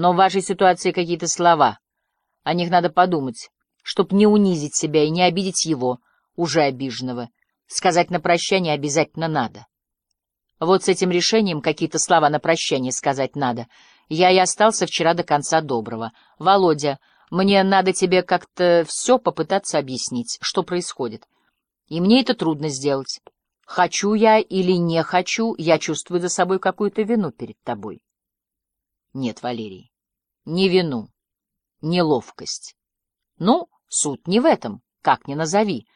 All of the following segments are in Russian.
Но в вашей ситуации какие-то слова. О них надо подумать, чтоб не унизить себя и не обидеть его, уже обиженного. Сказать на прощание обязательно надо. Вот с этим решением какие-то слова на прощание сказать надо. Я и остался вчера до конца доброго. Володя, мне надо тебе как-то все попытаться объяснить, что происходит. И мне это трудно сделать. Хочу я или не хочу, я чувствую за собой какую-то вину перед тобой. Нет, Валерий, не вину, неловкость. Ну, суть не в этом, как ни назови.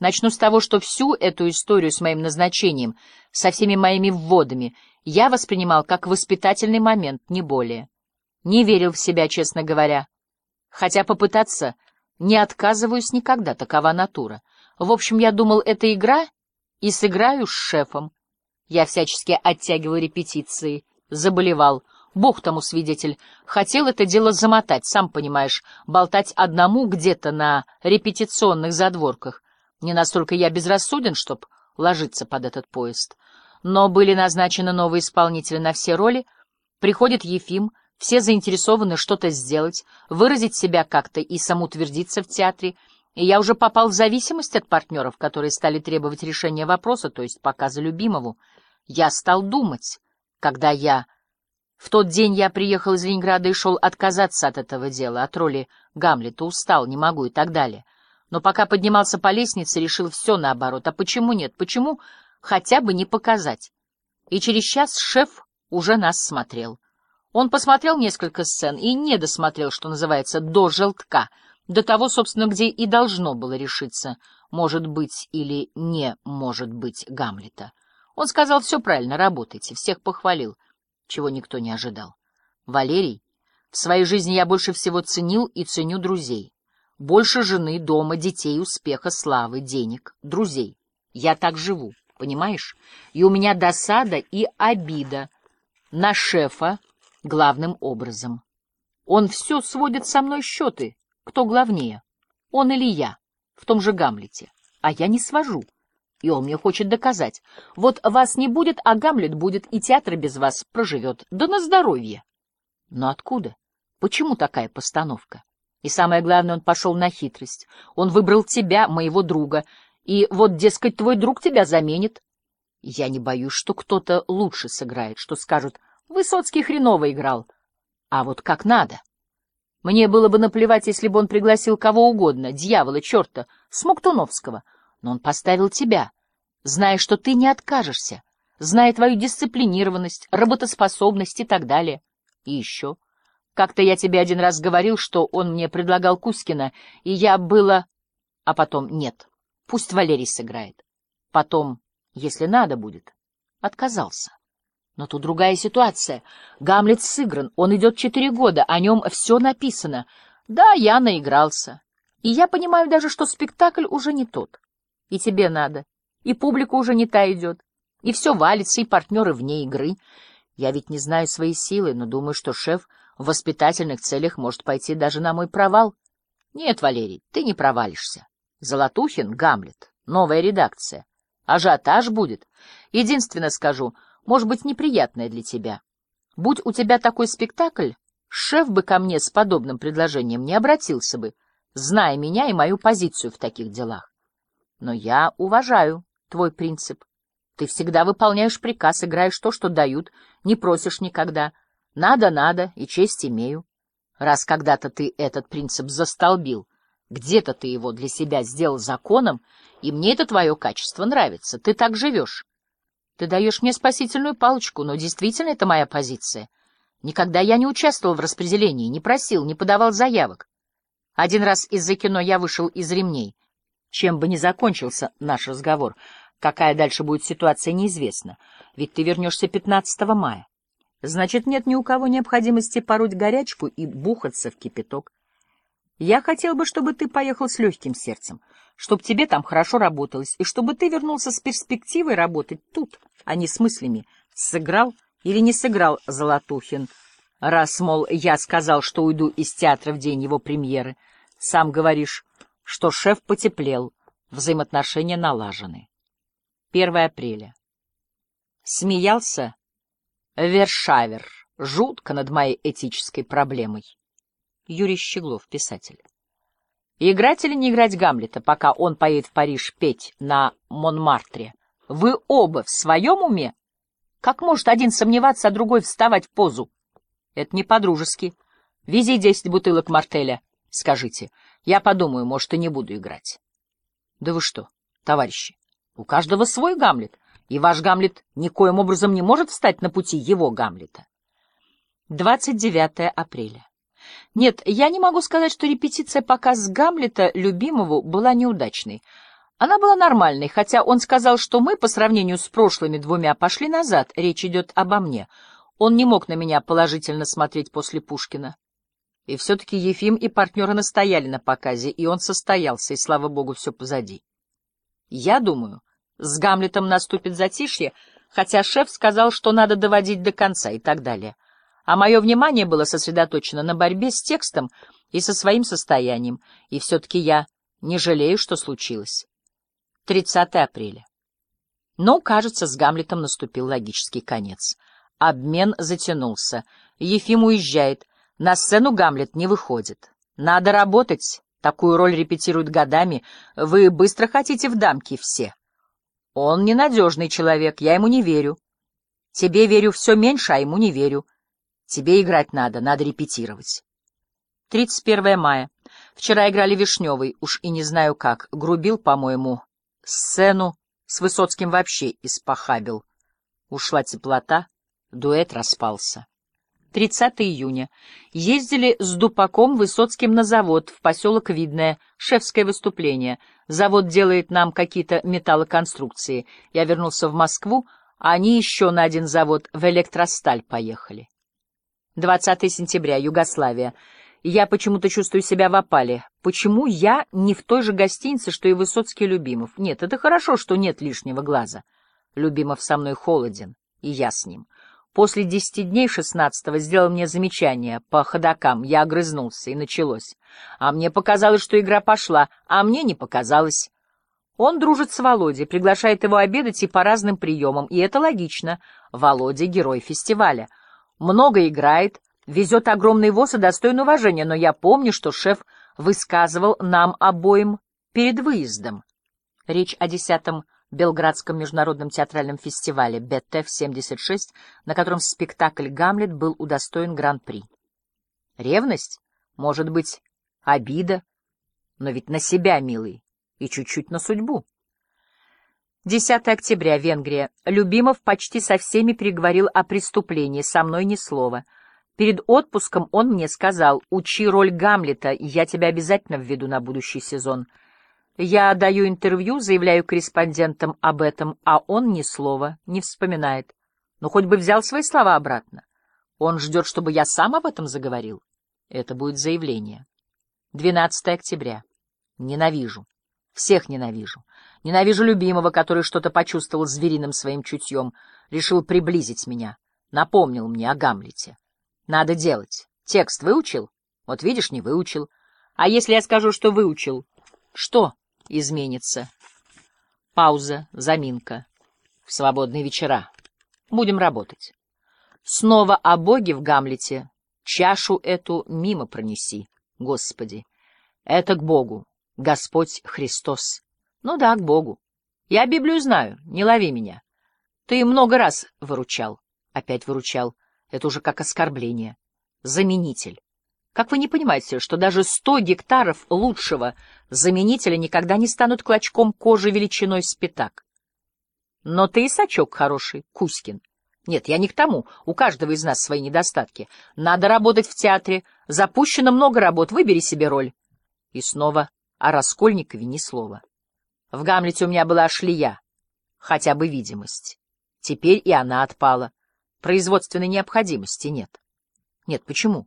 Начну с того, что всю эту историю с моим назначением, со всеми моими вводами, я воспринимал как воспитательный момент, не более. Не верил в себя, честно говоря. Хотя попытаться не отказываюсь никогда, такова натура. В общем, я думал, это игра, и сыграю с шефом. Я всячески оттягивал репетиции, заболевал. Бог тому свидетель. Хотел это дело замотать, сам понимаешь, болтать одному где-то на репетиционных задворках. Не настолько я безрассуден, чтоб ложиться под этот поезд. Но были назначены новые исполнители на все роли. Приходит Ефим, все заинтересованы что-то сделать, выразить себя как-то и самоутвердиться в театре — и я уже попал в зависимость от партнеров, которые стали требовать решения вопроса, то есть показа любимому. Я стал думать, когда я... В тот день я приехал из Ленинграда и шел отказаться от этого дела, от роли Гамлета, устал, не могу и так далее. Но пока поднимался по лестнице, решил все наоборот. А почему нет? Почему хотя бы не показать? И через час шеф уже нас смотрел. Он посмотрел несколько сцен и не досмотрел, что называется, до желтка — до того, собственно, где и должно было решиться, может быть или не может быть Гамлета. Он сказал, все правильно, работайте, всех похвалил, чего никто не ожидал. Валерий, в своей жизни я больше всего ценил и ценю друзей. Больше жены, дома, детей, успеха, славы, денег, друзей. Я так живу, понимаешь? И у меня досада и обида на шефа главным образом. Он все сводит со мной счеты, кто главнее, он или я, в том же Гамлете? А я не свожу. И он мне хочет доказать. Вот вас не будет, а Гамлет будет, и театр без вас проживет. Да на здоровье. Но откуда? Почему такая постановка? И самое главное, он пошел на хитрость. Он выбрал тебя, моего друга, и вот, дескать, твой друг тебя заменит. Я не боюсь, что кто-то лучше сыграет, что скажут, Высоцкий хреново играл. А вот как надо. Мне было бы наплевать, если бы он пригласил кого угодно, дьявола, черта, Смоктуновского. Но он поставил тебя, зная, что ты не откажешься, зная твою дисциплинированность, работоспособность и так далее. И еще. Как-то я тебе один раз говорил, что он мне предлагал Кузькина, и я было... А потом нет, пусть Валерий сыграет. Потом, если надо будет, отказался. Но тут другая ситуация. Гамлет сыгран, он идет четыре года, о нем все написано. Да, я наигрался. И я понимаю даже, что спектакль уже не тот. И тебе надо. И публика уже не та идет. И все валится, и партнеры вне игры. Я ведь не знаю своей силы, но думаю, что шеф в воспитательных целях может пойти даже на мой провал. Нет, Валерий, ты не провалишься. Золотухин, Гамлет, новая редакция. Ажиотаж будет. Единственное скажу — может быть, неприятное для тебя. Будь у тебя такой спектакль, шеф бы ко мне с подобным предложением не обратился бы, зная меня и мою позицию в таких делах. Но я уважаю твой принцип. Ты всегда выполняешь приказ, играешь то, что дают, не просишь никогда. Надо-надо, и честь имею. Раз когда-то ты этот принцип застолбил, где-то ты его для себя сделал законом, и мне это твое качество нравится, ты так живешь. Ты даешь мне спасительную палочку, но действительно это моя позиция. Никогда я не участвовал в распределении, не просил, не подавал заявок. Один раз из-за кино я вышел из ремней. Чем бы ни закончился наш разговор, какая дальше будет ситуация, неизвестно. Ведь ты вернешься 15 мая. Значит, нет ни у кого необходимости пороть горячку и бухаться в кипяток. Я хотел бы, чтобы ты поехал с легким сердцем — чтобы тебе там хорошо работалось, и чтобы ты вернулся с перспективой работать тут, а не с мыслями, сыграл или не сыграл Золотухин. Раз, мол, я сказал, что уйду из театра в день его премьеры, сам говоришь, что шеф потеплел, взаимоотношения налажены. 1 апреля. Смеялся Вершавер. жутко над моей этической проблемой. Юрий Щеглов, писатель. Играть или не играть Гамлета, пока он поедет в Париж петь на Монмартре? Вы оба в своем уме? Как может один сомневаться, а другой вставать в позу? Это не по-дружески. Вези десять бутылок мартеля, скажите. Я подумаю, может, и не буду играть. Да вы что, товарищи, у каждого свой Гамлет, и ваш Гамлет никоим образом не может встать на пути его Гамлета. 29 апреля. Нет, я не могу сказать, что репетиция показ Гамлета любимого была неудачной. Она была нормальной, хотя он сказал, что мы, по сравнению с прошлыми двумя, пошли назад, речь идет обо мне. Он не мог на меня положительно смотреть после Пушкина. И все-таки Ефим и партнеры настояли на показе, и он состоялся, и, слава богу, все позади. Я думаю, с Гамлетом наступит затишье, хотя шеф сказал, что надо доводить до конца и так далее. А мое внимание было сосредоточено на борьбе с текстом и со своим состоянием, и все-таки я не жалею, что случилось. 30 апреля. Но, кажется, с Гамлетом наступил логический конец. Обмен затянулся. Ефим уезжает. На сцену Гамлет не выходит. Надо работать. Такую роль репетируют годами. Вы быстро хотите в дамки все. Он ненадежный человек, я ему не верю. Тебе верю все меньше, а ему не верю. Тебе играть надо, надо репетировать. 31 мая. Вчера играли Вишневый, уж и не знаю как. Грубил, по-моему, Сцену с Высоцким вообще испохабил. Ушла теплота, дуэт распался. 30 июня. Ездили с Дупаком Высоцким на завод в поселок Видное, шефское выступление. Завод делает нам какие-то металлоконструкции. Я вернулся в Москву, а они еще на один завод в электросталь поехали. 20 сентября. Югославия. Я почему-то чувствую себя в опале. Почему я не в той же гостинице, что и Высоцкий Любимов? Нет, это хорошо, что нет лишнего глаза. Любимов со мной холоден, и я с ним. После десяти дней шестнадцатого сделал мне замечание по ходокам. Я огрызнулся, и началось. А мне показалось, что игра пошла, а мне не показалось. Он дружит с Володей, приглашает его обедать и по разным приемам, и это логично. Володя — герой фестиваля. Много играет, везет огромный воз и достоин уважения, но я помню, что шеф высказывал нам обоим перед выездом. Речь о десятом Белградском международном театральном фестивале БТФ-76, на котором спектакль «Гамлет» был удостоен гран-при. Ревность? Может быть, обида? Но ведь на себя, милый, и чуть-чуть на судьбу. 10 октября, Венгрия. Любимов почти со всеми переговорил о преступлении, со мной ни слова — Перед отпуском он мне сказал, учи роль Гамлета, я тебя обязательно введу на будущий сезон. Я даю интервью, заявляю корреспондентам об этом, а он ни слова не вспоминает. Ну, хоть бы взял свои слова обратно. Он ждет, чтобы я сам об этом заговорил. Это будет заявление. 12 октября. Ненавижу. Всех ненавижу. Ненавижу любимого, который что-то почувствовал звериным своим чутьем, решил приблизить меня, напомнил мне о Гамлете. Надо делать. Текст выучил? Вот видишь, не выучил. А если я скажу, что выучил, что изменится? Пауза, заминка. В свободные вечера. Будем работать. Снова о Боге в Гамлете. Чашу эту мимо пронеси, Господи. Это к Богу. Господь Христос. Ну да, к Богу. Я Библию знаю, не лови меня. Ты много раз выручал. Опять выручал. Это уже как оскорбление. Заменитель. Как вы не понимаете, что даже сто гектаров лучшего заменителя никогда не станут клочком кожи величиной с пятак? Но ты и сачок хороший, Кузькин. Нет, я не к тому. У каждого из нас свои недостатки. Надо работать в театре. Запущено много работ. Выбери себе роль. И снова о Раскольникове ни слова. В Гамлете у меня была шлея, хотя бы видимость. Теперь и она отпала. Производственной необходимости нет. Нет, почему?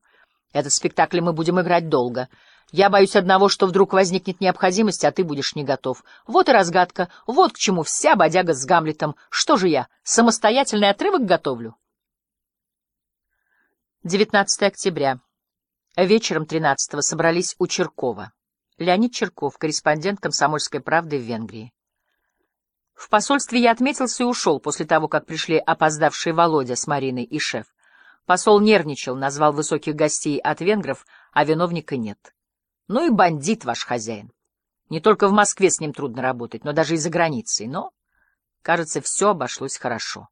Этот спектакль мы будем играть долго. Я боюсь одного, что вдруг возникнет необходимость, а ты будешь не готов. Вот и разгадка, вот к чему вся бодяга с Гамлетом. Что же я, самостоятельный отрывок готовлю? 19 октября. Вечером 13-го собрались у Черкова. Леонид Черков, корреспондент «Комсомольской правды» в Венгрии. В посольстве я отметился и ушел после того, как пришли опоздавшие Володя с Мариной и шеф. Посол нервничал, назвал высоких гостей от венгров, а виновника нет. Ну и бандит ваш хозяин. Не только в Москве с ним трудно работать, но даже и за границей. Но, кажется, все обошлось хорошо.